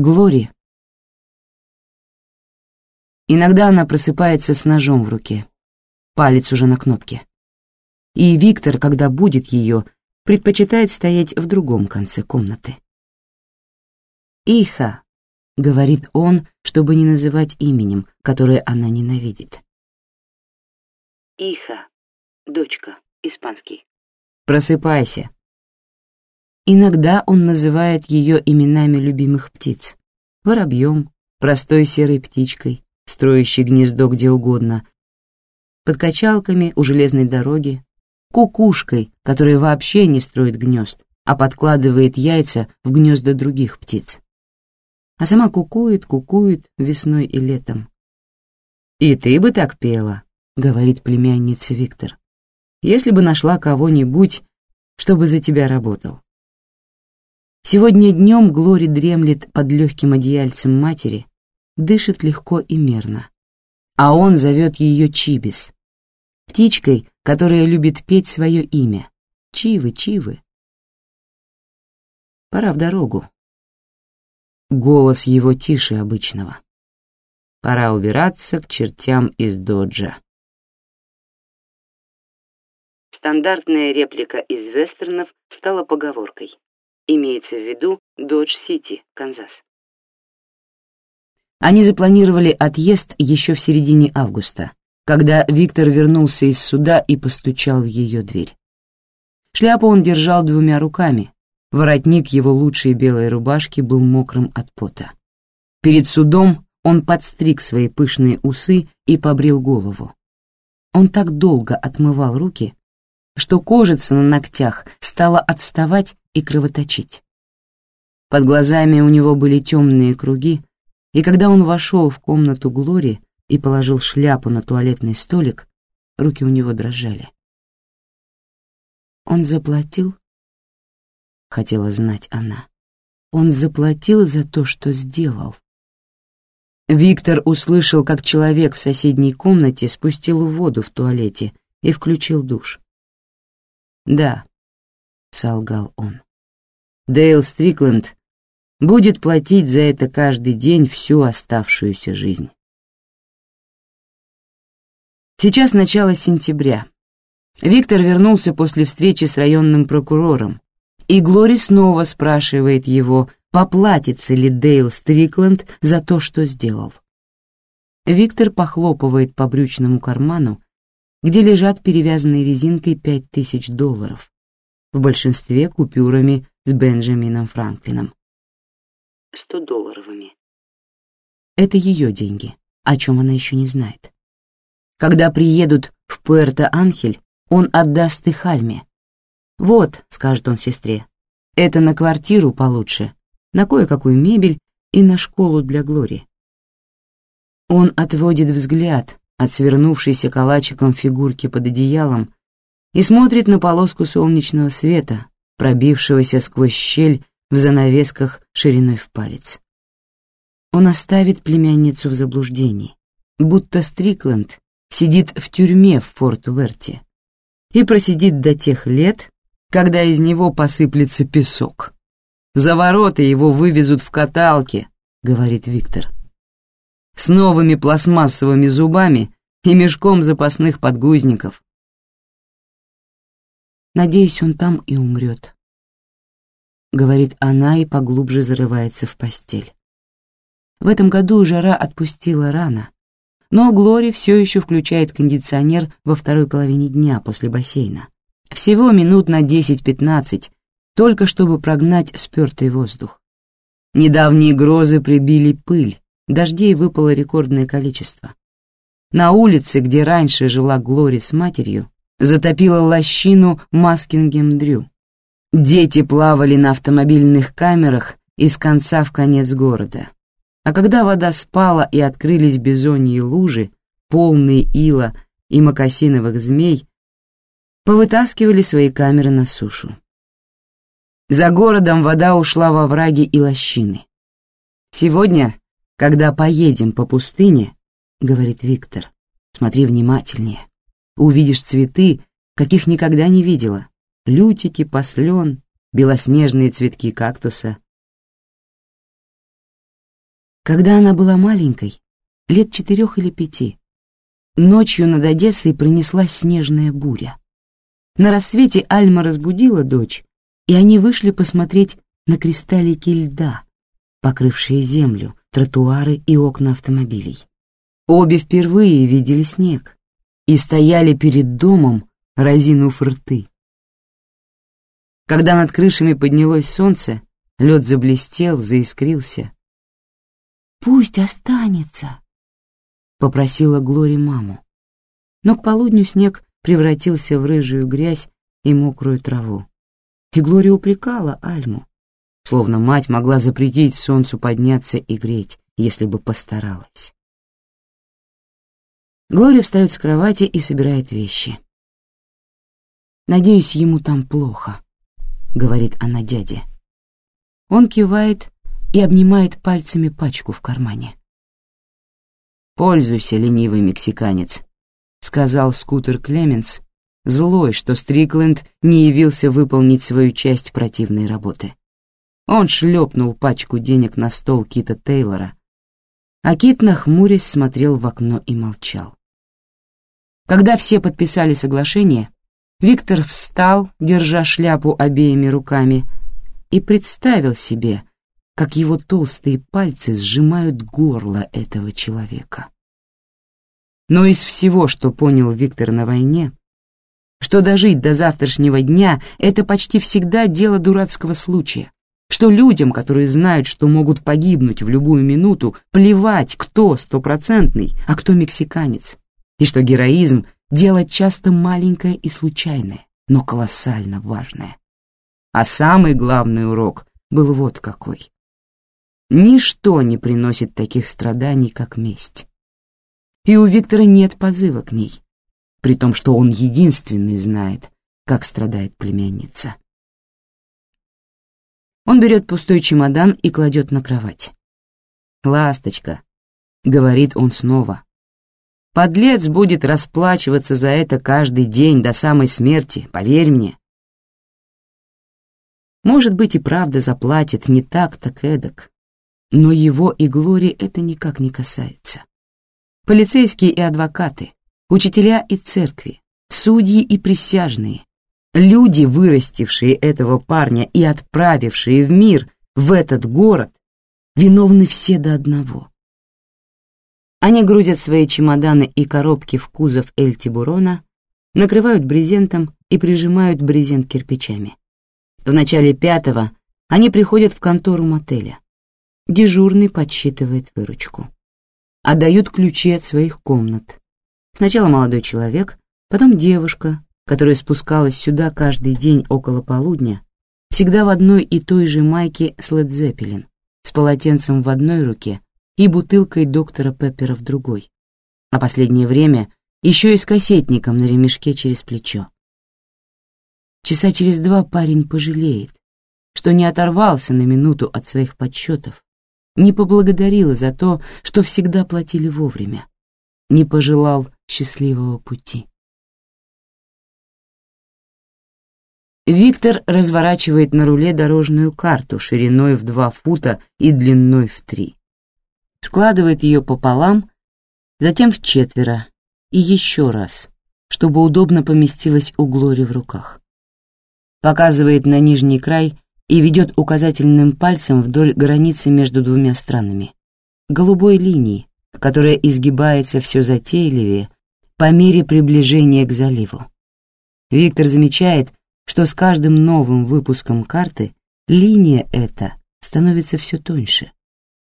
Глори. Иногда она просыпается с ножом в руке. Палец уже на кнопке. И Виктор, когда будет ее, предпочитает стоять в другом конце комнаты. «Иха», — говорит он, чтобы не называть именем, которое она ненавидит. Иха, дочка, испанский. «Просыпайся». Иногда он называет ее именами любимых птиц. Воробьем, простой серой птичкой, строящей гнездо где угодно, под качалками у железной дороги, кукушкой, которая вообще не строит гнезд, а подкладывает яйца в гнезда других птиц. А сама кукует, кукует весной и летом. «И ты бы так пела», — говорит племянница Виктор, «если бы нашла кого-нибудь, чтобы за тебя работал». Сегодня днем Глори дремлет под легким одеяльцем матери, дышит легко и мерно. А он зовет ее Чибис, птичкой, которая любит петь свое имя. Чивы, Чивы. Пора в дорогу. Голос его тише обычного. Пора убираться к чертям из доджа. Стандартная реплика из вестернов стала поговоркой. Имеется в виду Додж-Сити, Канзас. Они запланировали отъезд еще в середине августа, когда Виктор вернулся из суда и постучал в ее дверь. Шляпу он держал двумя руками, воротник его лучшей белой рубашки был мокрым от пота. Перед судом он подстриг свои пышные усы и побрил голову. Он так долго отмывал руки, что кожица на ногтях стала отставать и кровоточить. Под глазами у него были темные круги, и когда он вошел в комнату Глори и положил шляпу на туалетный столик, руки у него дрожали. «Он заплатил?» — хотела знать она. «Он заплатил за то, что сделал». Виктор услышал, как человек в соседней комнате спустил воду в туалете и включил душ. «Да», — солгал он. Дейл Стрикленд будет платить за это каждый день всю оставшуюся жизнь. Сейчас начало сентября. Виктор вернулся после встречи с районным прокурором, и Глори снова спрашивает его, поплатится ли Дейл Стрикленд за то, что сделал. Виктор похлопывает по брючному карману, где лежат перевязанные резинкой пять тысяч долларов, в большинстве купюрами с Бенджамином Франклином. Сто долларовыми. Это ее деньги, о чем она еще не знает. Когда приедут в Пуэрто-Анхель, он отдаст их Альме. «Вот», — скажет он сестре, — «это на квартиру получше, на кое-какую мебель и на школу для Глори». Он отводит взгляд от свернувшейся калачиком фигурки под одеялом и смотрит на полоску солнечного света, пробившегося сквозь щель в занавесках шириной в палец. Он оставит племянницу в заблуждении, будто Стрикленд сидит в тюрьме в Форт-Уэрте и просидит до тех лет, когда из него посыплется песок. «За ворота его вывезут в каталке», — говорит Виктор. «С новыми пластмассовыми зубами и мешком запасных подгузников. Надеюсь, он там и умрет. Говорит она и поглубже зарывается в постель. В этом году жара отпустила рано, но Глори все еще включает кондиционер во второй половине дня после бассейна. Всего минут на 10-15, только чтобы прогнать спертый воздух. Недавние грозы прибили пыль, дождей выпало рекордное количество. На улице, где раньше жила Глори с матерью, затопила лощину Маскингем-Дрю. Дети плавали на автомобильных камерах из конца в конец города. А когда вода спала и открылись бизоньи лужи, полные ила и мокасиновых змей, повытаскивали свои камеры на сушу. За городом вода ушла во враги и лощины. «Сегодня, когда поедем по пустыне, — говорит Виктор, — смотри внимательнее увидишь цветы, каких никогда не видела. Лютики, послен, белоснежные цветки кактуса. Когда она была маленькой, лет четырех или пяти, ночью над Одессой пронеслась снежная буря. На рассвете Альма разбудила дочь, и они вышли посмотреть на кристаллики льда, покрывшие землю, тротуары и окна автомобилей. Обе впервые видели снег и стояли перед домом, разинув рты. Когда над крышами поднялось солнце, лед заблестел, заискрился. «Пусть останется», — попросила Глори маму. Но к полудню снег превратился в рыжую грязь и мокрую траву. И Глория упрекала Альму, словно мать могла запретить солнцу подняться и греть, если бы постаралась. Глория встает с кровати и собирает вещи. «Надеюсь, ему там плохо», — говорит она дяде. Он кивает и обнимает пальцами пачку в кармане. «Пользуйся, ленивый мексиканец», — сказал скутер Клеменс, злой, что Стрикленд не явился выполнить свою часть противной работы. Он шлепнул пачку денег на стол Кита Тейлора, а Кит, нахмурясь, смотрел в окно и молчал. Когда все подписали соглашение, Виктор встал, держа шляпу обеими руками, и представил себе, как его толстые пальцы сжимают горло этого человека. Но из всего, что понял Виктор на войне, что дожить до завтрашнего дня — это почти всегда дело дурацкого случая, что людям, которые знают, что могут погибнуть в любую минуту, плевать, кто стопроцентный, а кто мексиканец, и что героизм — дело часто маленькое и случайное, но колоссально важное. А самый главный урок был вот какой. Ничто не приносит таких страданий, как месть. И у Виктора нет позыва к ней, при том, что он единственный знает, как страдает племянница. Он берет пустой чемодан и кладет на кровать. «Ласточка», — говорит он снова, — «подлец будет расплачиваться за это каждый день до самой смерти, поверь мне». Может быть, и правда заплатит не так, так эдак, но его и Глори это никак не касается. Полицейские и адвокаты, учителя и церкви, судьи и присяжные, люди, вырастившие этого парня и отправившие в мир, в этот город, виновны все до одного. Они грузят свои чемоданы и коробки в кузов Эль-Тибурона, накрывают брезентом и прижимают брезент кирпичами. В начале пятого они приходят в контору мотеля. Дежурный подсчитывает выручку. Отдают ключи от своих комнат. Сначала молодой человек, потом девушка, которая спускалась сюда каждый день около полудня, всегда в одной и той же майке с Лед Зеппелин, с полотенцем в одной руке и бутылкой доктора Пеппера в другой, а последнее время еще и с кассетником на ремешке через плечо. Часа через два парень пожалеет, что не оторвался на минуту от своих подсчетов, не поблагодарил за то, что всегда платили вовремя, не пожелал счастливого пути. Виктор разворачивает на руле дорожную карту шириной в два фута и длиной в три. Складывает ее пополам, затем в четверо и еще раз, чтобы удобно поместилась у Глори в руках показывает на нижний край и ведет указательным пальцем вдоль границы между двумя странами, голубой линии, которая изгибается все затейливее по мере приближения к заливу. Виктор замечает, что с каждым новым выпуском карты линия эта становится все тоньше.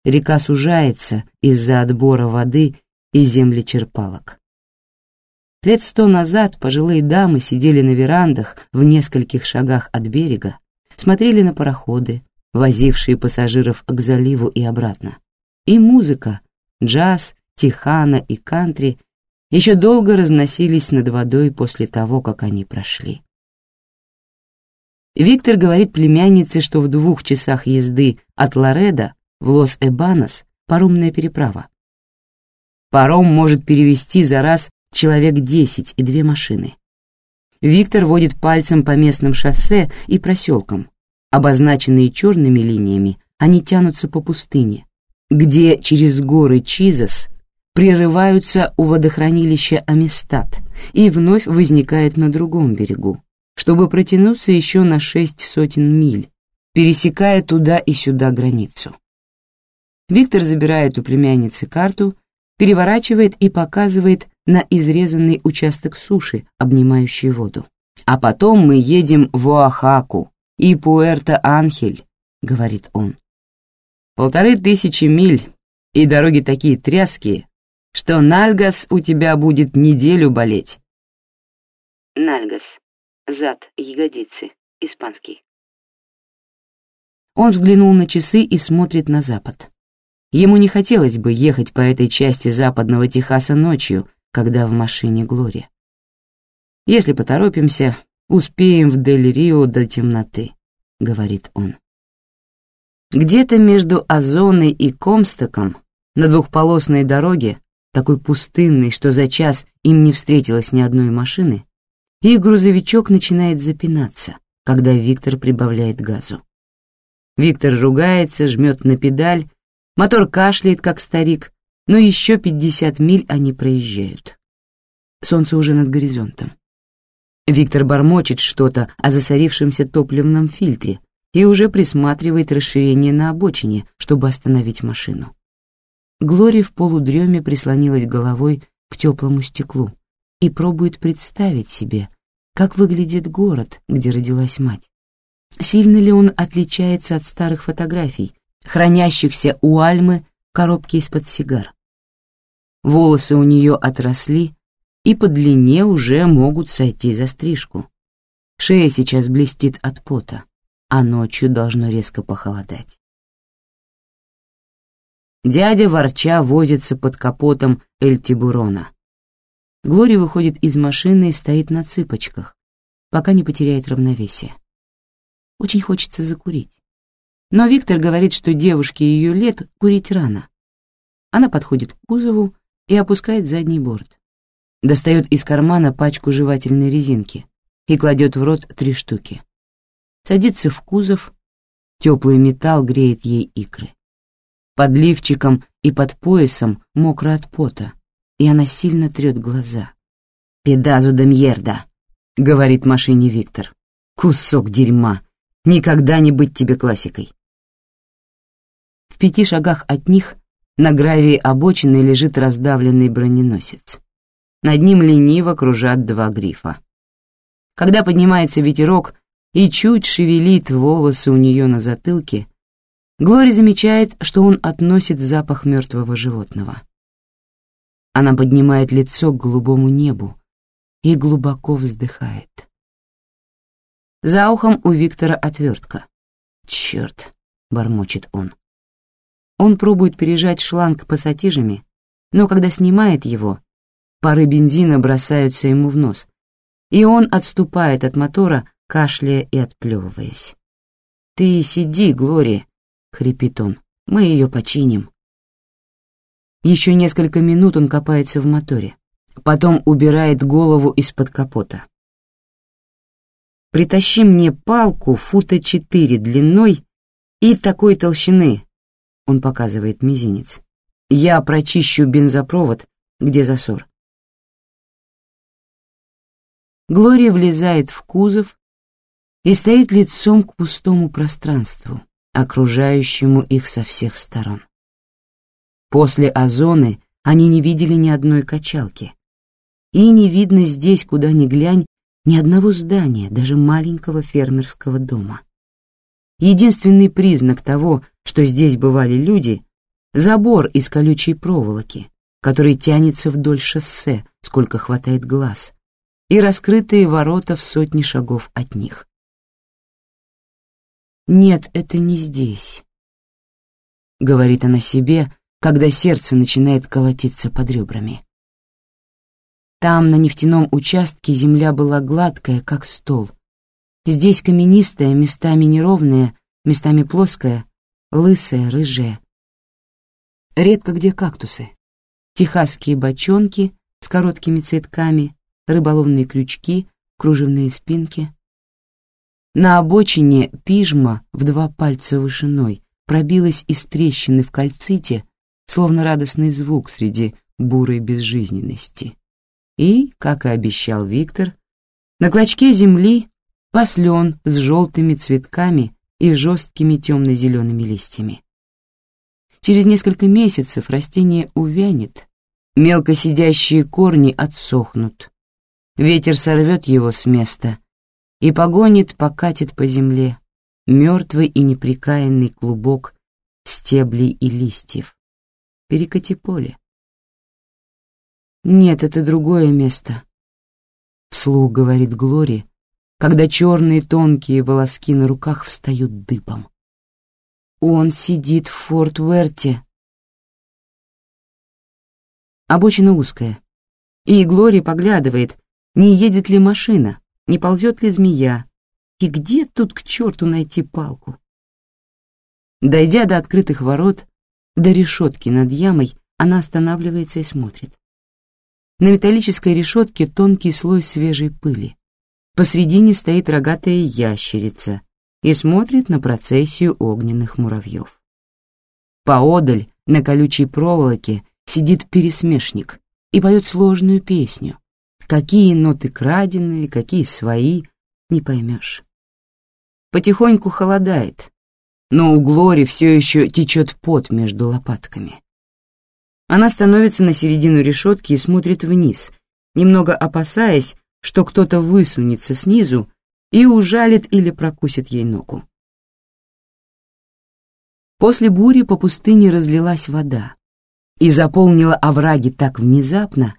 Река сужается из-за отбора воды и землечерпалок. Лет сто назад пожилые дамы сидели на верандах в нескольких шагах от берега, смотрели на пароходы, возившие пассажиров к заливу и обратно. И музыка, джаз, тихана и кантри еще долго разносились над водой после того, как они прошли. Виктор говорит племяннице, что в двух часах езды от Лореда в Лос-Эбанос паромная переправа. Паром может перевести за раз человек десять и две машины. Виктор водит пальцем по местным шоссе и проселкам. Обозначенные черными линиями, они тянутся по пустыне, где через горы Чизас прерываются у водохранилища Амистад и вновь возникают на другом берегу, чтобы протянуться еще на шесть сотен миль, пересекая туда и сюда границу. Виктор забирает у племянницы карту, переворачивает и показывает на изрезанный участок суши, обнимающий воду. «А потом мы едем в Оахаку и Пуэрто-Анхель», — говорит он. «Полторы тысячи миль, и дороги такие тряские, что Нальгас у тебя будет неделю болеть». Нальгас. Зад, ягодицы. Испанский. Он взглянул на часы и смотрит на запад. Ему не хотелось бы ехать по этой части западного Техаса ночью, когда в машине Глория. «Если поторопимся, успеем в Дель-Рио до темноты», — говорит он. Где-то между Озоной и Комстоком, на двухполосной дороге, такой пустынной, что за час им не встретилось ни одной машины, их грузовичок начинает запинаться, когда Виктор прибавляет газу. Виктор ругается, жмет на педаль, мотор кашляет, как старик, но еще пятьдесят миль они проезжают. Солнце уже над горизонтом. Виктор бормочет что-то о засорившемся топливном фильтре и уже присматривает расширение на обочине, чтобы остановить машину. Глория в полудреме прислонилась головой к теплому стеклу и пробует представить себе, как выглядит город, где родилась мать. Сильно ли он отличается от старых фотографий, хранящихся у Альмы коробки из-под сигар? Волосы у нее отросли и по длине уже могут сойти за стрижку. Шея сейчас блестит от пота, а ночью должно резко похолодать. Дядя ворча возится под капотом Эль-Тибурона. Глория выходит из машины и стоит на цыпочках, пока не потеряет равновесие. Очень хочется закурить. Но Виктор говорит, что девушке ее лет курить рано. Она подходит к кузову и опускает задний борт. Достает из кармана пачку жевательной резинки и кладет в рот три штуки. Садится в кузов, теплый металл греет ей икры. Под лифчиком и под поясом мокро от пота, и она сильно трет глаза. «Педазу де мьерда», — говорит машине Виктор. «Кусок дерьма. Никогда не быть тебе классикой». В пяти шагах от них на гравии обочины лежит раздавленный броненосец. Над ним лениво кружат два грифа. Когда поднимается ветерок и чуть шевелит волосы у нее на затылке, Глори замечает, что он относит запах мертвого животного. Она поднимает лицо к голубому небу и глубоко вздыхает. За ухом у Виктора отвертка. «Черт!» — бормочет он. Он пробует пережать шланг пассатижами, но когда снимает его, пары бензина бросаются ему в нос, и он отступает от мотора, кашляя и отплевываясь. «Ты сиди, Глория», — хрипит он, — «мы ее починим». Еще несколько минут он копается в моторе, потом убирает голову из-под капота. «Притащи мне палку фута четыре длиной и такой толщины, он показывает мизинец. Я прочищу бензопровод, где засор. Глория влезает в кузов и стоит лицом к пустому пространству, окружающему их со всех сторон. После озоны они не видели ни одной качалки. И не видно здесь, куда ни глянь, ни одного здания, даже маленького фермерского дома. Единственный признак того, что здесь бывали люди, забор из колючей проволоки, который тянется вдоль шоссе, сколько хватает глаз, и раскрытые ворота в сотни шагов от них. «Нет, это не здесь», — говорит она себе, когда сердце начинает колотиться под ребрами. Там, на нефтяном участке, земля была гладкая, как стол, Здесь каменистая, местами неровная, местами плоская, лысая, рыжая. Редко где кактусы. Техасские бочонки с короткими цветками, рыболовные крючки, кружевные спинки. На обочине пижма в два пальца вышиной, пробилась из трещины в кальците, словно радостный звук среди бурой безжизненности. И, как и обещал Виктор, на клочке земли послен с желтыми цветками и жесткими темно-зелеными листьями. Через несколько месяцев растение увянет, мелко сидящие корни отсохнут, ветер сорвет его с места и погонит, покатит по земле мертвый и неприкаянный клубок стеблей и листьев. Перекати поле. Нет, это другое место. Вслух говорит Глори, когда черные тонкие волоски на руках встают дыбом. Он сидит в Форт Уэрте. Обочина узкая, и Глори поглядывает, не едет ли машина, не ползет ли змея, и где тут к черту найти палку. Дойдя до открытых ворот, до решетки над ямой, она останавливается и смотрит. На металлической решетке тонкий слой свежей пыли. Посредине стоит рогатая ящерица и смотрит на процессию огненных муравьев. Поодаль, на колючей проволоке, сидит пересмешник и поет сложную песню. Какие ноты краденые, какие свои, не поймешь. Потихоньку холодает, но у Глори все еще течет пот между лопатками. Она становится на середину решетки и смотрит вниз, немного опасаясь, что кто-то высунется снизу и ужалит или прокусит ей ногу. После бури по пустыне разлилась вода и заполнила овраги так внезапно,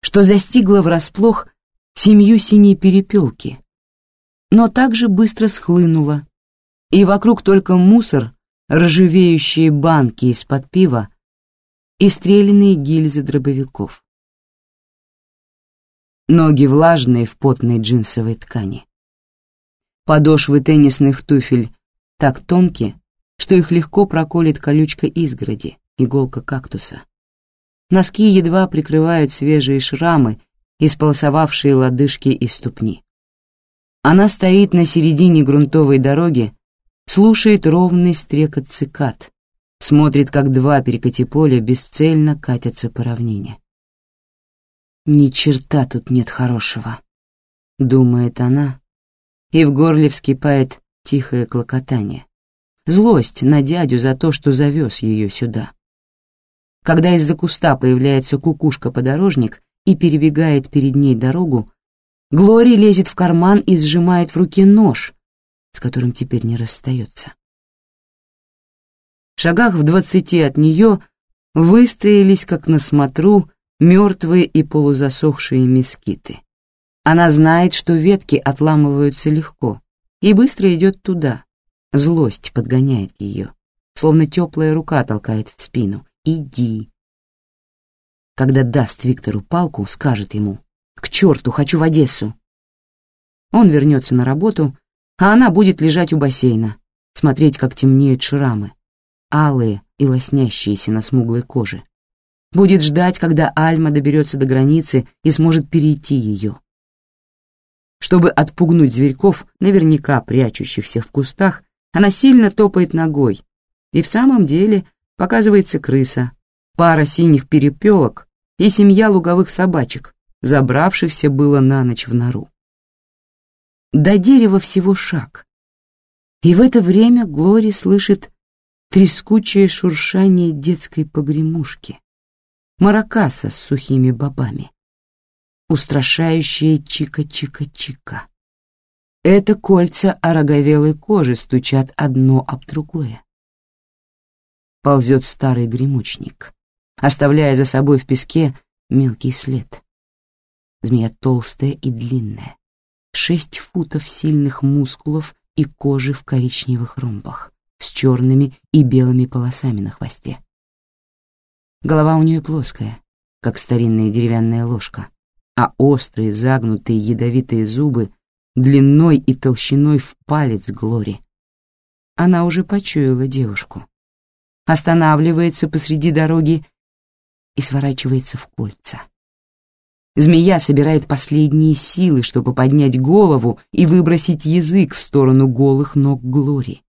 что застигла врасплох семью синей перепелки, но также быстро схлынула, и вокруг только мусор, ржавеющие банки из-под пива и стрелянные гильзы дробовиков. Ноги влажные в потной джинсовой ткани. Подошвы теннисных туфель так тонкие, что их легко проколет колючка изгороди, иголка кактуса. Носки едва прикрывают свежие шрамы, исполосовавшие лодыжки и ступни. Она стоит на середине грунтовой дороги, слушает ровный стрекот цикад, смотрит, как два перекати поля бесцельно катятся по равнине. «Ни черта тут нет хорошего», — думает она, и в горле вскипает тихое клокотание. Злость на дядю за то, что завез ее сюда. Когда из-за куста появляется кукушка-подорожник и перебегает перед ней дорогу, Глори лезет в карман и сжимает в руке нож, с которым теперь не расстается. В шагах в двадцати от нее выстроились, как на смотру, мертвые и полузасохшие мескиты. Она знает, что ветки отламываются легко, и быстро идет туда. Злость подгоняет ее, словно теплая рука толкает в спину. «Иди». Когда даст Виктору палку, скажет ему «К черту, хочу в Одессу». Он вернется на работу, а она будет лежать у бассейна, смотреть, как темнеют шрамы, алые и лоснящиеся на смуглой коже. Будет ждать, когда Альма доберется до границы и сможет перейти ее. Чтобы отпугнуть зверьков, наверняка прячущихся в кустах, она сильно топает ногой, и в самом деле показывается крыса, пара синих перепелок и семья луговых собачек, забравшихся было на ночь в нору. До дерева всего шаг, и в это время Глори слышит трескучее шуршание детской погремушки, маракаса с сухими бобами, устрашающее чика-чика-чика. Это кольца ороговелой кожи стучат одно об другое. Ползет старый гремучник, оставляя за собой в песке мелкий след. Змея толстая и длинная, шесть футов сильных мускулов и кожи в коричневых ромбах с черными и белыми полосами на хвосте. Голова у нее плоская, как старинная деревянная ложка, а острые, загнутые, ядовитые зубы длиной и толщиной в палец Глори. Она уже почуяла девушку. Останавливается посреди дороги и сворачивается в кольца. Змея собирает последние силы, чтобы поднять голову и выбросить язык в сторону голых ног Глори.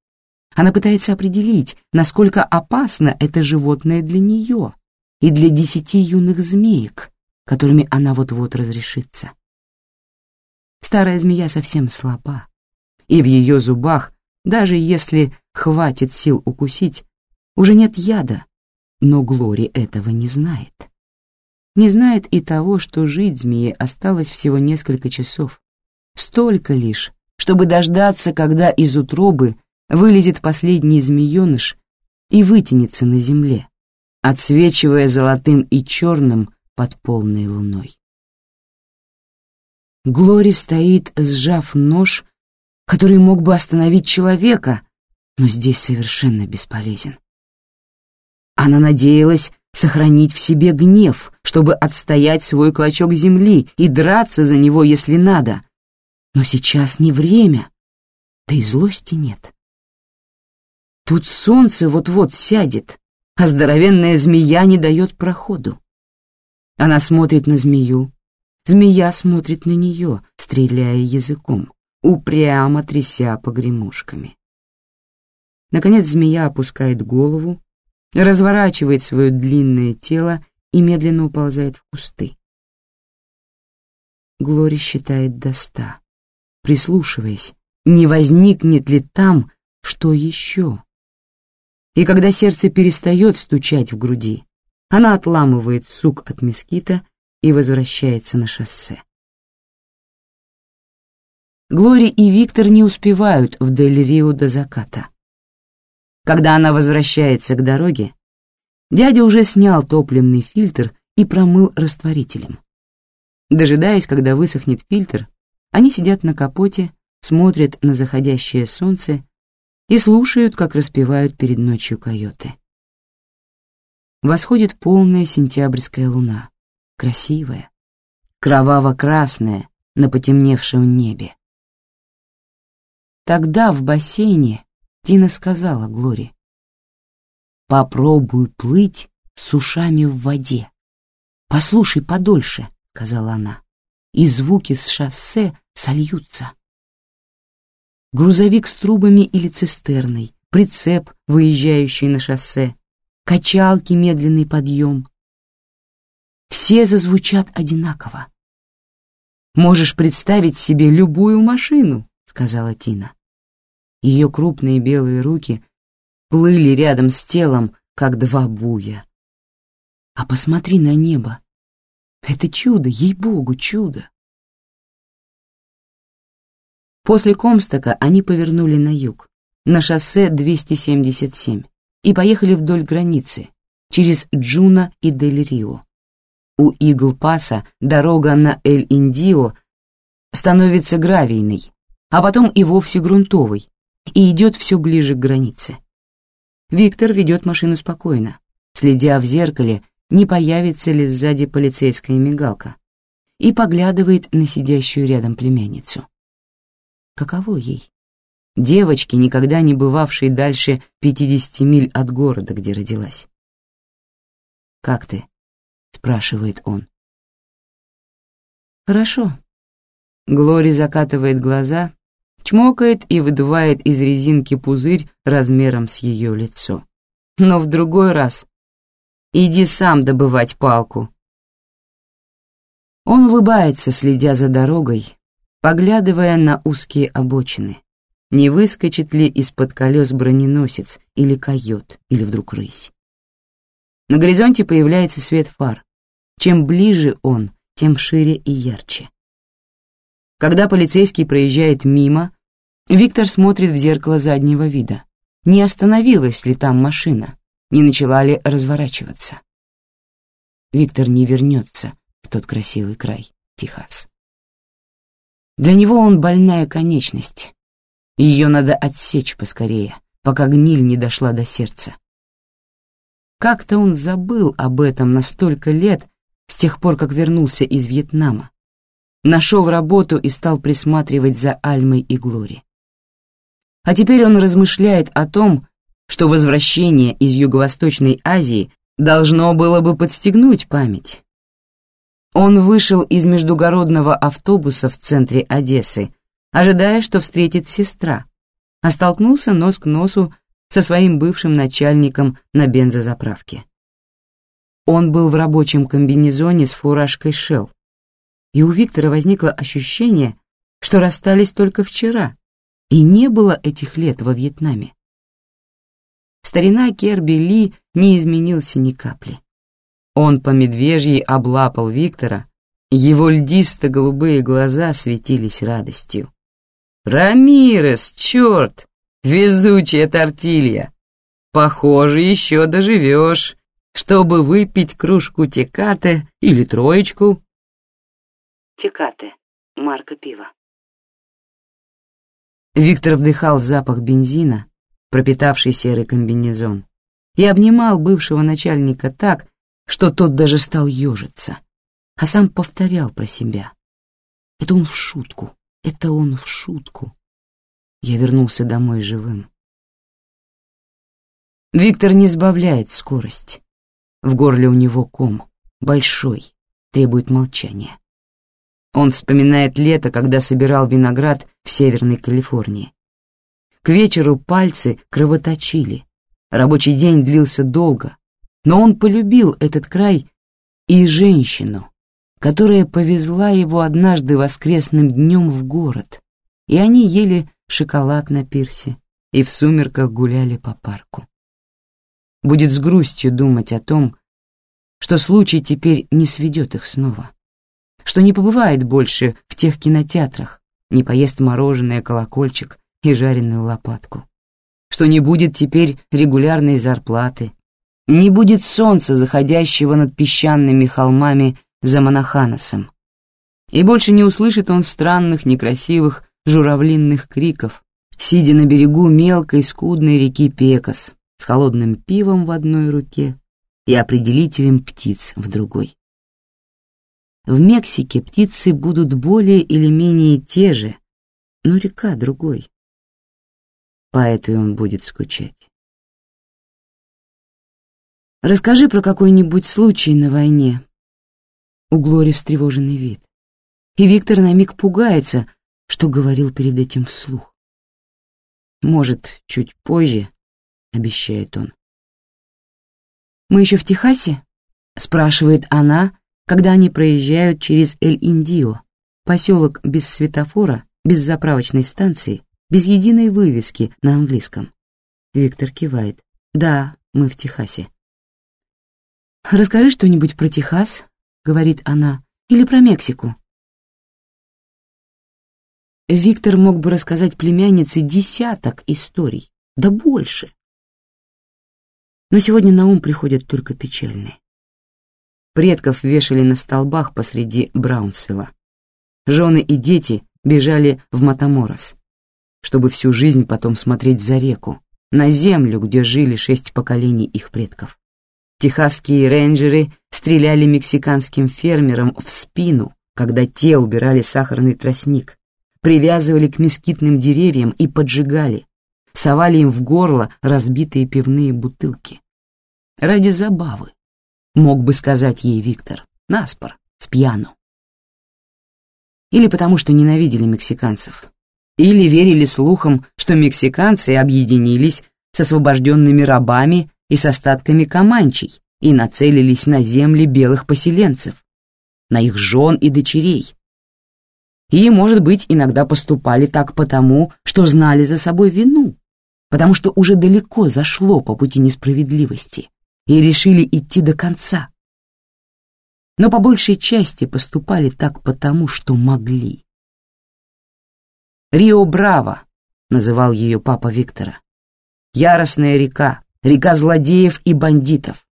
Она пытается определить, насколько опасно это животное для нее и для десяти юных змеек, которыми она вот-вот разрешится. Старая змея совсем слаба, и в ее зубах, даже если хватит сил укусить, уже нет яда, но Глори этого не знает. Не знает и того, что жить змее осталось всего несколько часов. Столько лишь, чтобы дождаться, когда из утробы вылезет последний змееныш и вытянется на земле, отсвечивая золотым и черным под полной луной. Глори стоит, сжав нож, который мог бы остановить человека, но здесь совершенно бесполезен. Она надеялась сохранить в себе гнев, чтобы отстоять свой клочок земли и драться за него, если надо. Но сейчас не время, да и злости нет. Тут солнце вот-вот сядет, а здоровенная змея не дает проходу. Она смотрит на змею, змея смотрит на нее, стреляя языком, упрямо тряся погремушками. Наконец змея опускает голову, разворачивает свое длинное тело и медленно уползает в кусты. Глори считает до ста, прислушиваясь, не возникнет ли там что еще. И когда сердце перестает стучать в груди, она отламывает сук от мескита и возвращается на шоссе. Глори и Виктор не успевают в Дель-Рио до заката. Когда она возвращается к дороге, дядя уже снял топливный фильтр и промыл растворителем. Дожидаясь, когда высохнет фильтр, они сидят на капоте, смотрят на заходящее солнце и слушают, как распевают перед ночью койоты. Восходит полная сентябрьская луна, красивая, кроваво-красная на потемневшем небе. Тогда в бассейне Тина сказала Глоре. «Попробуй плыть с ушами в воде. Послушай подольше», — сказала она, — «и звуки с шоссе сольются». Грузовик с трубами или цистерной, прицеп, выезжающий на шоссе, качалки, медленный подъем. Все зазвучат одинаково. «Можешь представить себе любую машину», — сказала Тина. Ее крупные белые руки плыли рядом с телом, как два буя. А посмотри на небо. Это чудо, ей-богу, чудо. После Комстока они повернули на юг, на шоссе 277, и поехали вдоль границы, через Джуна и Дель-Рио. У Игл-Паса дорога на Эль-Индио становится гравийной, а потом и вовсе грунтовой, и идет все ближе к границе. Виктор ведет машину спокойно, следя в зеркале, не появится ли сзади полицейская мигалка, и поглядывает на сидящую рядом племянницу. Каково ей? Девочке, никогда не бывавшей дальше 50 миль от города, где родилась. «Как ты?» — спрашивает он. «Хорошо». Глори закатывает глаза чмокает и выдувает из резинки пузырь размером с ее лицо. Но в другой раз иди сам добывать палку. Он улыбается, следя за дорогой, поглядывая на узкие обочины. Не выскочит ли из-под колес броненосец или койот, или вдруг рысь. На горизонте появляется свет фар. Чем ближе он, тем шире и ярче. Когда полицейский проезжает мимо, Виктор смотрит в зеркало заднего вида. Не остановилась ли там машина? Не начала ли разворачиваться? Виктор не вернется в тот красивый край, Техас. Для него он больная конечность. Ее надо отсечь поскорее, пока гниль не дошла до сердца. Как-то он забыл об этом на столько лет, с тех пор, как вернулся из Вьетнама. Нашел работу и стал присматривать за Альмой и Глори. А теперь он размышляет о том, что возвращение из Юго-Восточной Азии должно было бы подстегнуть память. Он вышел из междугородного автобуса в центре Одессы, ожидая, что встретит сестра, а столкнулся нос к носу со своим бывшим начальником на бензозаправке. Он был в рабочем комбинезоне с фуражкой Шелл, и у Виктора возникло ощущение, что расстались только вчера, и не было этих лет во Вьетнаме. Старина Керби Ли не изменился ни капли. Он по медвежьей облапал Виктора, его льдисто-голубые глаза светились радостью. «Рамирес, черт! Везучая тортилья! Похоже, еще доживешь, чтобы выпить кружку текате или троечку Текате. Марка пива. Виктор вдыхал запах бензина, пропитавший серый комбинезон, и обнимал бывшего начальника так, что тот даже стал ежиться, а сам повторял про себя. Это он в шутку, это он в шутку. Я вернулся домой живым. Виктор не сбавляет скорость. В горле у него ком, большой, требует молчания. Он вспоминает лето, когда собирал виноград в Северной Калифорнии. К вечеру пальцы кровоточили. Рабочий день длился долго, но он полюбил этот край и женщину, которая повезла его однажды воскресным днем в город, и они ели шоколад на пирсе и в сумерках гуляли по парку. Будет с грустью думать о том, что случай теперь не сведет их снова что не побывает больше в тех кинотеатрах, не поест мороженое, колокольчик и жареную лопатку, что не будет теперь регулярной зарплаты, не будет солнца, заходящего над песчаными холмами за Монаханосом, и больше не услышит он странных, некрасивых журавлинных криков, сидя на берегу мелкой скудной реки Пекас с холодным пивом в одной руке и определителем птиц в другой. В Мексике птицы будут более или менее те же, но река другой. По этой он будет скучать. Расскажи про какой-нибудь случай на войне. У Глори встревоженный вид. И Виктор на миг пугается, что говорил перед этим вслух. Может, чуть позже, обещает он. Мы еще в Техасе? спрашивает она, когда они проезжают через Эль-Индио, поселок без светофора, без заправочной станции, без единой вывески на английском. Виктор кивает. «Да, мы в Техасе». «Расскажи что-нибудь про Техас», — говорит она, — «или про Мексику». Виктор мог бы рассказать племяннице десяток историй, да больше. Но сегодня на ум приходят только печальные. Предков вешали на столбах посреди Браунсвилла. Жены и дети бежали в Матаморос, чтобы всю жизнь потом смотреть за реку, на землю, где жили шесть поколений их предков. Техасские рейнджеры стреляли мексиканским фермерам в спину, когда те убирали сахарный тростник, привязывали к мескитным деревьям и поджигали, совали им в горло разбитые пивные бутылки. Ради забавы, мог бы сказать ей Виктор, наспор, с пьяну. Или потому что ненавидели мексиканцев, или верили слухам, что мексиканцы объединились с освобожденными рабами и с остатками команчей и нацелились на земли белых поселенцев, на их жен и дочерей. И, может быть, иногда поступали так потому, что знали за собой вину, потому что уже далеко зашло по пути несправедливости, и решили идти до конца. Но по большей части поступали так потому, что могли. «Рио-Браво», — называл ее папа Виктора. «Яростная река, река злодеев и бандитов».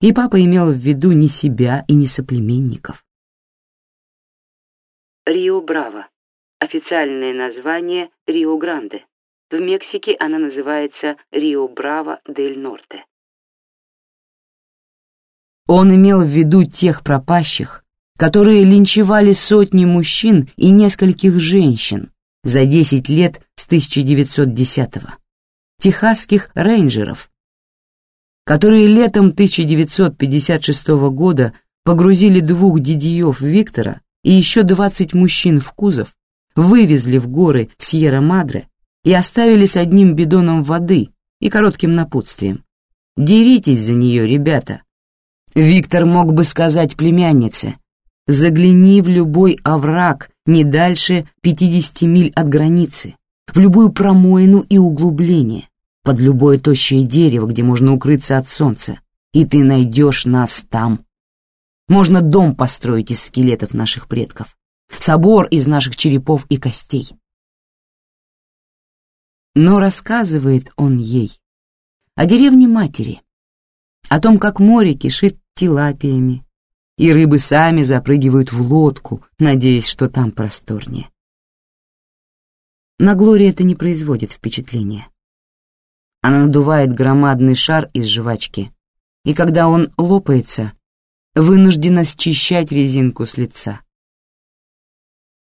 И папа имел в виду не себя и не соплеменников. Рио-Браво. Официальное название Рио-Гранде. В Мексике она называется Рио-Браво-дель-Норте. Он имел в виду тех пропащих, которые линчевали сотни мужчин и нескольких женщин за 10 лет с 1910-го, техасских рейнджеров, которые летом 1956 года погрузили двух дидиев Виктора и еще 20 мужчин в кузов, вывезли в горы Сьерра-Мадре и оставили с одним бидоном воды и коротким напутствием. «Деритесь за нее, ребята!» Виктор мог бы сказать племяннице, «Загляни в любой овраг не дальше 50 миль от границы, в любую промоину и углубление, под любое тощее дерево, где можно укрыться от солнца, и ты найдешь нас там. Можно дом построить из скелетов наших предков, собор из наших черепов и костей. Но рассказывает он ей о деревне матери, о том, как море кишит тилапиями, и рыбы сами запрыгивают в лодку, надеясь, что там просторнее. На Глории это не производит впечатления. Она надувает громадный шар из жвачки, и когда он лопается, вынуждена счищать резинку с лица.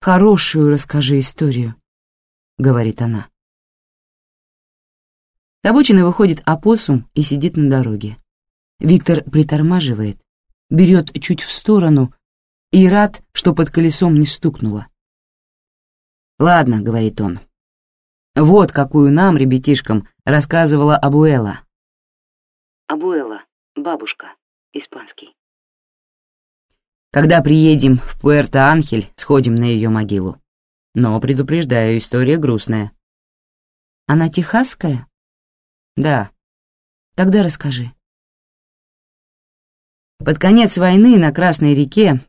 «Хорошую расскажи историю», — говорит она. С обочины выходит опоссум и сидит на дороге. Виктор притормаживает, берет чуть в сторону и рад, что под колесом не стукнуло. «Ладно», — говорит он, — «вот какую нам, ребятишкам, рассказывала Абуэла». Абуэла, бабушка, испанский. Когда приедем в Пуэрто-Анхель, сходим на ее могилу. Но, предупреждаю, история грустная. Она техасская? Да. Тогда расскажи. Под конец войны на Красной реке,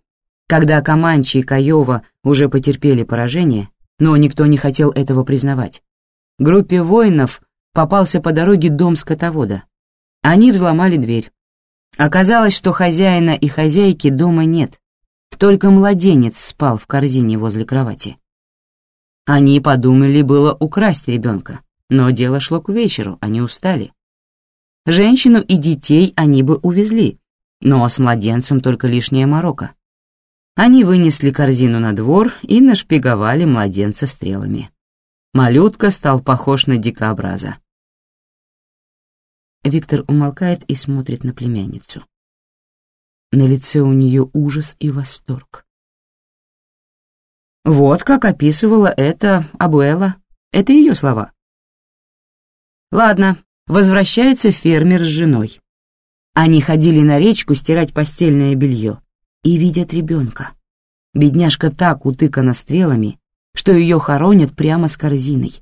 когда Каманчи и Каева уже потерпели поражение, но никто не хотел этого признавать, группе воинов попался по дороге дом скотовода. Они взломали дверь. Оказалось, что хозяина и хозяйки дома нет, только младенец спал в корзине возле кровати. Они подумали было украсть ребенка, но дело шло к вечеру, они устали. Женщину и детей они бы увезли, но с младенцем только лишняя морока. Они вынесли корзину на двор и нашпиговали младенца стрелами. Малютка стал похож на дикообраза. Виктор умолкает и смотрит на племянницу. На лице у нее ужас и восторг. Вот как описывала это Абуэла. Это ее слова. Ладно, возвращается фермер с женой. Они ходили на речку стирать постельное белье и видят ребенка. Бедняжка так утыкана стрелами, что ее хоронят прямо с корзиной.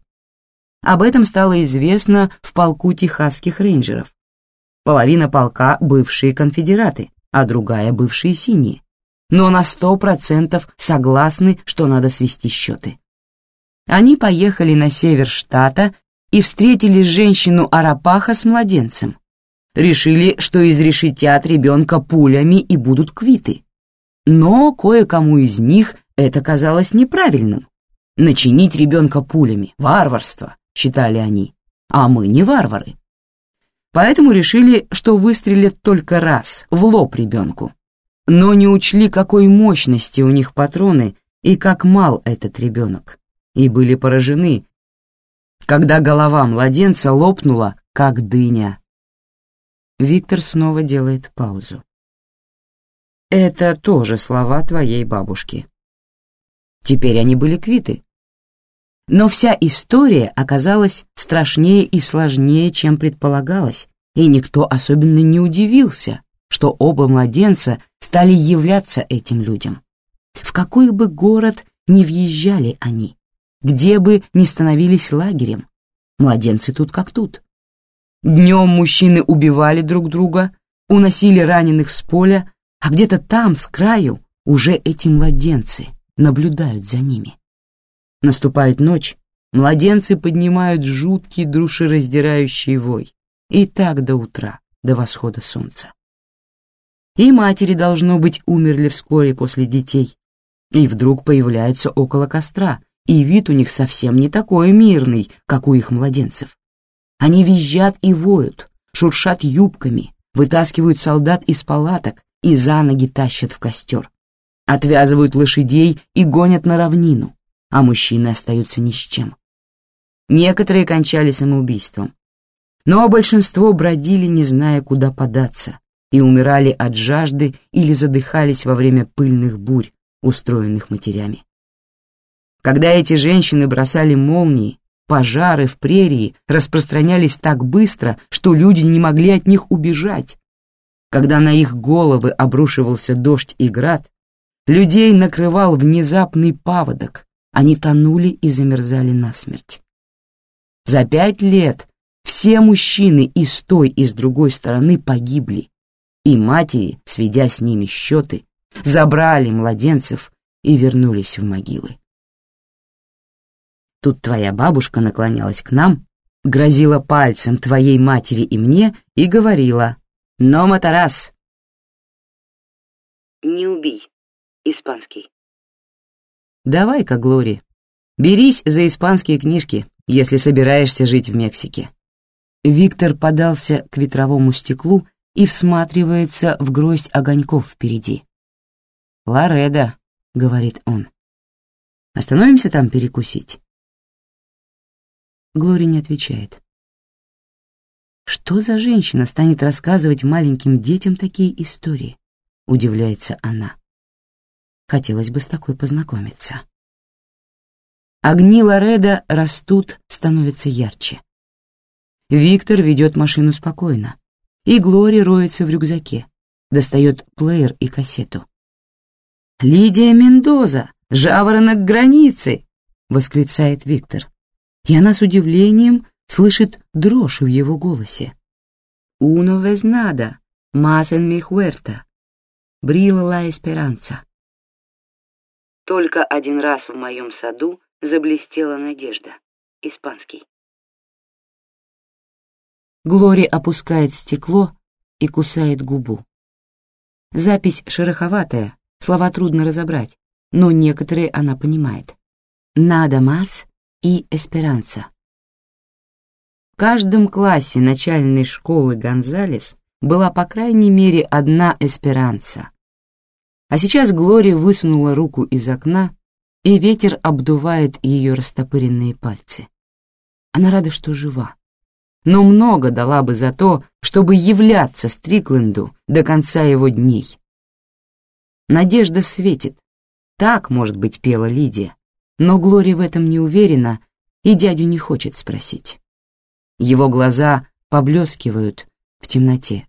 Об этом стало известно в полку техасских рейнджеров. Половина полка — бывшие конфедераты, а другая — бывшие синие. Но на сто процентов согласны, что надо свести счеты. Они поехали на север штата и встретили женщину Арапаха с младенцем, решили, что изрешетят ребенка пулями и будут квиты. Но кое-кому из них это казалось неправильным. Начинить ребенка пулями — варварство, считали они, а мы не варвары. Поэтому решили, что выстрелят только раз, в лоб ребенку. Но не учли, какой мощности у них патроны и как мал этот ребенок, и были поражены, когда голова младенца лопнула, как дыня. Виктор снова делает паузу. Это тоже слова твоей бабушки. Теперь они были квиты. Но вся история оказалась страшнее и сложнее, чем предполагалось, и никто особенно не удивился, что оба младенца стали являться этим людям. В какой бы город ни въезжали они, где бы ни становились лагерем, младенцы тут как тут. Днем мужчины убивали друг друга, уносили раненых с поля, а где-то там, с краю, уже эти младенцы наблюдают за ними. Наступает ночь, младенцы поднимают жуткий душераздирающий вой, и так до утра, до восхода солнца. И матери, должно быть, умерли вскоре после детей, и вдруг появляются около костра, и вид у них совсем не такой мирный, как у их младенцев. Они визжат и воют, шуршат юбками, вытаскивают солдат из палаток и за ноги тащат в костер. Отвязывают лошадей и гонят на равнину, а мужчины остаются ни с чем. Некоторые кончали самоубийством, но большинство бродили, не зная, куда податься, и умирали от жажды или задыхались во время пыльных бурь, устроенных матерями. Когда эти женщины бросали молнии, пожары в прерии распространялись так быстро, что люди не могли от них убежать. Когда на их головы обрушивался дождь и град, людей накрывал внезапный паводок, они тонули и замерзали насмерть. За пять лет все мужчины и с той, и с другой стороны погибли, и матери, сведя с ними счеты, забрали младенцев и вернулись в могилы. Тут твоя бабушка наклонялась к нам, грозила пальцем твоей матери и мне и говорила «Но, Матарас!» «Не убий» испанский. «Давай-ка, Глори, берись за испанские книжки, если собираешься жить в Мексике». Виктор подался к ветровому стеклу и всматривается в гроздь огоньков впереди. «Лореда», — говорит он. «Остановимся там перекусить?» Глори не отвечает. «Что за женщина станет рассказывать маленьким детям такие истории?» — удивляется она. Хотелось бы с такой познакомиться. Огни Лореда растут, становятся ярче. Виктор ведет машину спокойно, и Глори роется в рюкзаке, достает плеер и кассету. «Лидия Мендоза! Жаворонок границы!» — восклицает Виктор. И она с удивлением слышит дрожь в его голосе. «Uno vez nada, más en mi huerta, brilla la esperanza». Только один раз в моем саду заблестела надежда. Испанский. Глори опускает стекло и кусает губу. Запись шероховатая, слова трудно разобрать, но некоторые она понимает. «Надо мас» и «эсперанца». В каждом классе начальной школы Гонзалес была по крайней мере одна эсперанца, а сейчас Глория высунула руку из окна, и ветер обдувает ее растопыренные пальцы. Она рада, что жива, но много дала бы за то, чтобы являться Стрикленду до конца его дней. Надежда светит. Так, может быть, пела Лидия, но Глория в этом не уверена и дядю не хочет спросить. Его глаза поблескивают в темноте.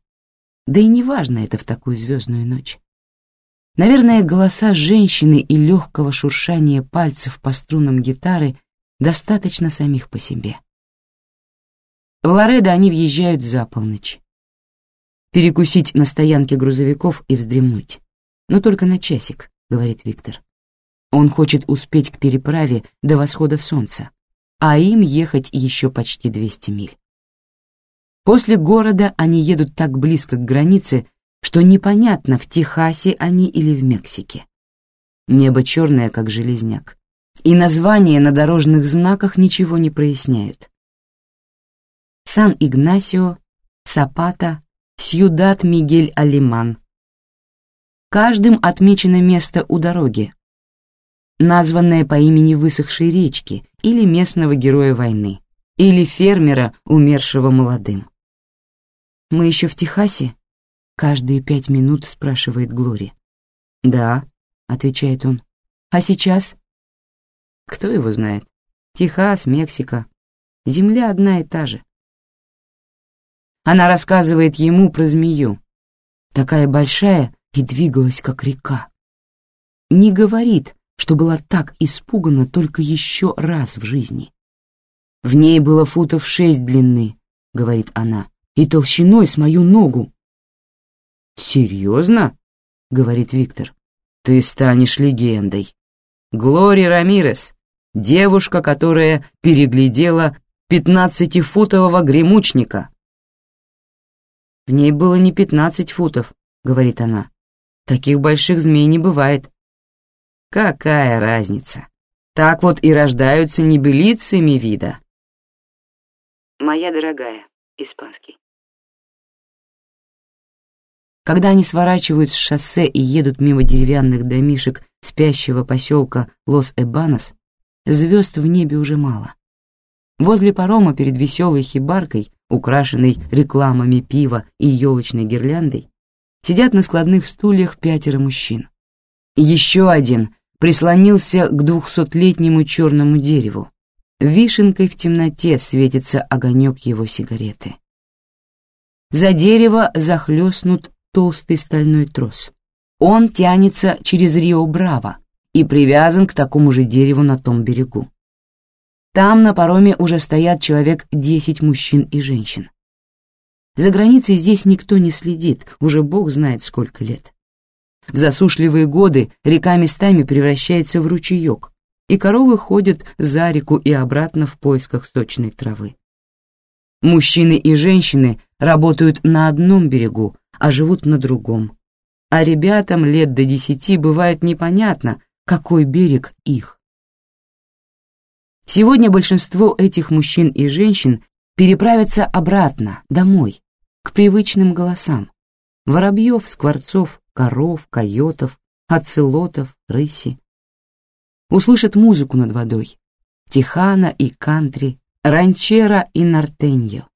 Да и неважно это в такую звездную ночь. Наверное, голоса женщины и легкого шуршания пальцев по струнам гитары достаточно самих по себе. В Лоредо они въезжают за полночь. Перекусить на стоянке грузовиков и вздремнуть. Но только на часик, говорит Виктор. Он хочет успеть к переправе до восхода солнца, а им ехать еще почти 200 миль. После города они едут так близко к границе, что непонятно, в Техасе они или в Мексике. Небо черное, как железняк, и названия на дорожных знаках ничего не проясняют. Сан-Игнасио, Сапата, Сьюдад-Мигель-Алиман. Каждым отмечено место у дороги, названное по имени высохшей речки или местного героя войны, или фермера, умершего молодым. «Мы еще в Техасе?» Каждые пять минут спрашивает Глори. «Да», — отвечает он. «А сейчас?» «Кто его знает? Техас, Мексика. Земля одна и та же». Она рассказывает ему про змею. Такая большая и двигалась, как река. Не говорит, что была так испугана только еще раз в жизни. «В ней было футов шесть длины», — говорит она, — «и толщиной с мою ногу». «Серьезно?» — говорит Виктор. «Ты станешь легендой. Глори Рамирес, девушка, которая переглядела пятнадцатифутового гремучника». «В ней было не пятнадцать футов», — говорит она. «Таких больших змей не бывает». «Какая разница? Так вот и рождаются небылицами вида». «Моя дорогая», испанский. Когда они сворачивают с шоссе и едут мимо деревянных домишек спящего поселка Лос-Эбанос, звезд в небе уже мало. Возле парома перед веселой хибаркой, украшенной рекламами пива и елочной гирляндой, сидят на складных стульях пятеро мужчин. Еще один прислонился к двухсотлетнему черному дереву, вишенкой в темноте светится огонек его сигареты. За дерево захлестнут толстый стальной трос. Он тянется через Рио-Браво и привязан к такому же дереву на том берегу. Там на пароме уже стоят человек десять мужчин и женщин. За границей здесь никто не следит, уже бог знает сколько лет. В засушливые годы река местами превращается в ручеек, и коровы ходят за реку и обратно в поисках сочной травы. Мужчины и женщины работают на одном берегу, а живут на другом. А ребятам лет до десяти бывает непонятно, какой берег их. Сегодня большинство этих мужчин и женщин переправятся обратно, домой, к привычным голосам. Воробьев, скворцов, коров, койотов, оцелотов, рыси. Услышат музыку над водой. Тихана и кантри, ранчера и нортеньо.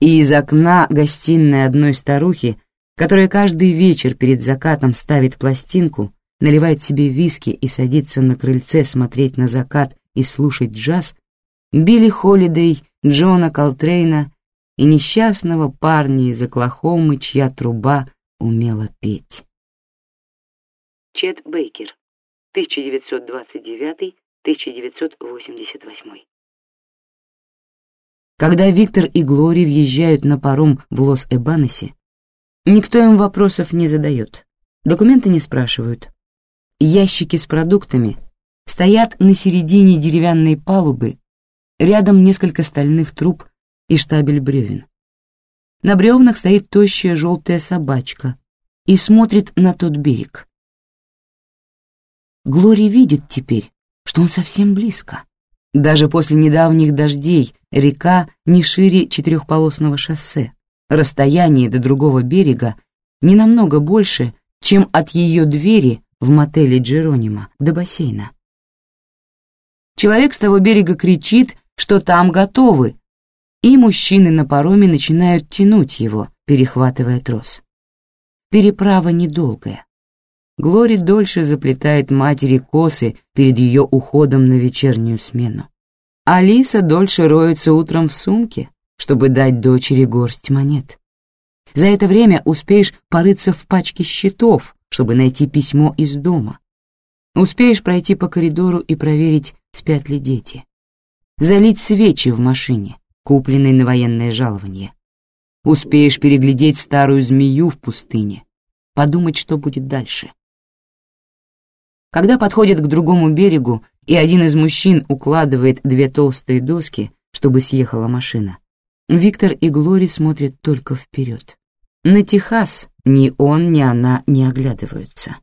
И из окна гостиной одной старухи, которая каждый вечер перед закатом ставит пластинку, наливает себе виски и садится на крыльце смотреть на закат и слушать джаз, Билли Холидей, Джона Колтрейна и несчастного парня из Оклахомы, чья труба умела петь. Чет Бейкер, 1929-1988. Когда Виктор и Глори въезжают на паром в Лос-Эбаносе, никто им вопросов не задает, документы не спрашивают. Ящики с продуктами стоят на середине деревянной палубы, рядом несколько стальных труб и штабель бревен. На бревнах стоит тощая желтая собачка и смотрит на тот берег. Глори видит теперь, что он совсем близко. Даже после недавних дождей река не шире четырехполосного шоссе. Расстояние до другого берега не намного больше, чем от ее двери в мотеле Джеронима до бассейна. Человек с того берега кричит, что там готовы, и мужчины на пароме начинают тянуть его, перехватывая трос. Переправа недолгая. Глори дольше заплетает матери косы перед ее уходом на вечернюю смену. Алиса дольше роется утром в сумке, чтобы дать дочери горсть монет. За это время успеешь порыться в пачке счетов, чтобы найти письмо из дома. Успеешь пройти по коридору и проверить, спят ли дети. Залить свечи в машине, купленной на военное жалование. Успеешь переглядеть старую змею в пустыне, подумать, что будет дальше. Когда подходит к другому берегу, и один из мужчин укладывает две толстые доски, чтобы съехала машина, Виктор и Глори смотрят только вперед. На Техас ни он, ни она не оглядываются.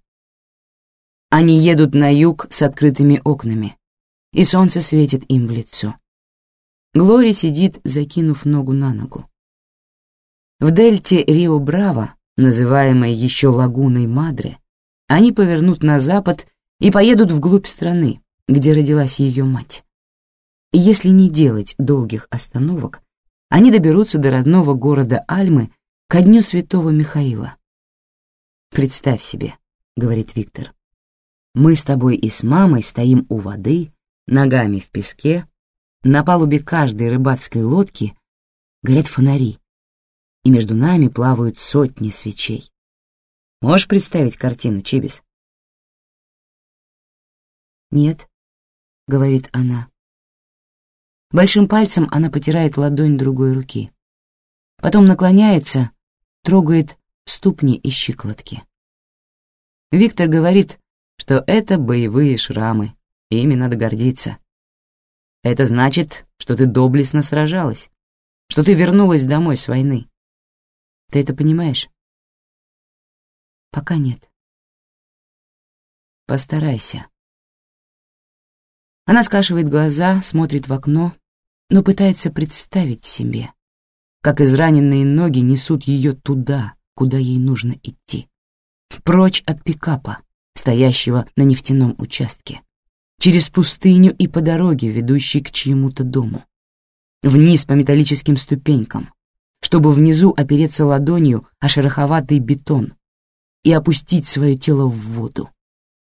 Они едут на юг с открытыми окнами, и солнце светит им в лицо. Глори сидит, закинув ногу на ногу. В дельте Рио-Браво, называемой еще лагуной Мадре, они повернут на запад и поедут вглубь страны, где родилась ее мать. Если не делать долгих остановок, они доберутся до родного города Альмы ко дню святого Михаила. «Представь себе», — говорит Виктор, — «мы с тобой и с мамой стоим у воды, ногами в песке, на палубе каждой рыбацкой лодки горят фонари, и между нами плавают сотни свечей. Можешь представить картину, Чибис?» «Нет», — говорит она. Большим пальцем она потирает ладонь другой руки. Потом наклоняется, трогает ступни и щиколотки. Виктор говорит, что это боевые шрамы, и ими надо гордиться. Это значит, что ты доблестно сражалась, что ты вернулась домой с войны. Ты это понимаешь? Пока нет. Постарайся. Она скашивает глаза, смотрит в окно, но пытается представить себе, как израненные ноги несут ее туда, куда ей нужно идти. Прочь от пикапа, стоящего на нефтяном участке, через пустыню и по дороге, ведущей к чьему-то дому. Вниз по металлическим ступенькам, чтобы внизу опереться ладонью о шероховатый бетон и опустить свое тело в воду.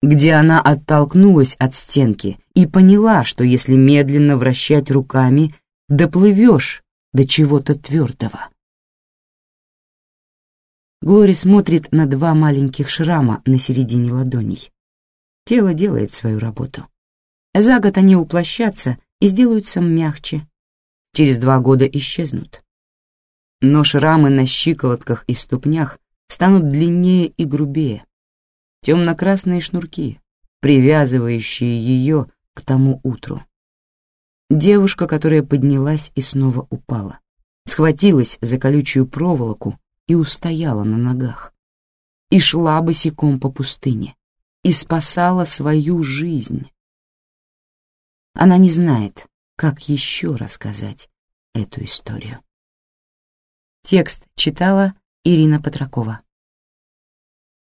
Где она оттолкнулась от стенки и поняла, что если медленно вращать руками, доплывешь до чего-то твердого. Глори смотрит на два маленьких шрама на середине ладоней. Тело делает свою работу. За год они уплощатся и сделаются мягче. Через два года исчезнут. Но шрамы на щиколотках и ступнях станут длиннее и грубее. Темно-красные шнурки, привязывающие ее к тому утру. Девушка, которая поднялась и снова упала, схватилась за колючую проволоку и устояла на ногах. И шла босиком по пустыне, и спасала свою жизнь. Она не знает, как еще рассказать эту историю. Текст читала Ирина Петракова.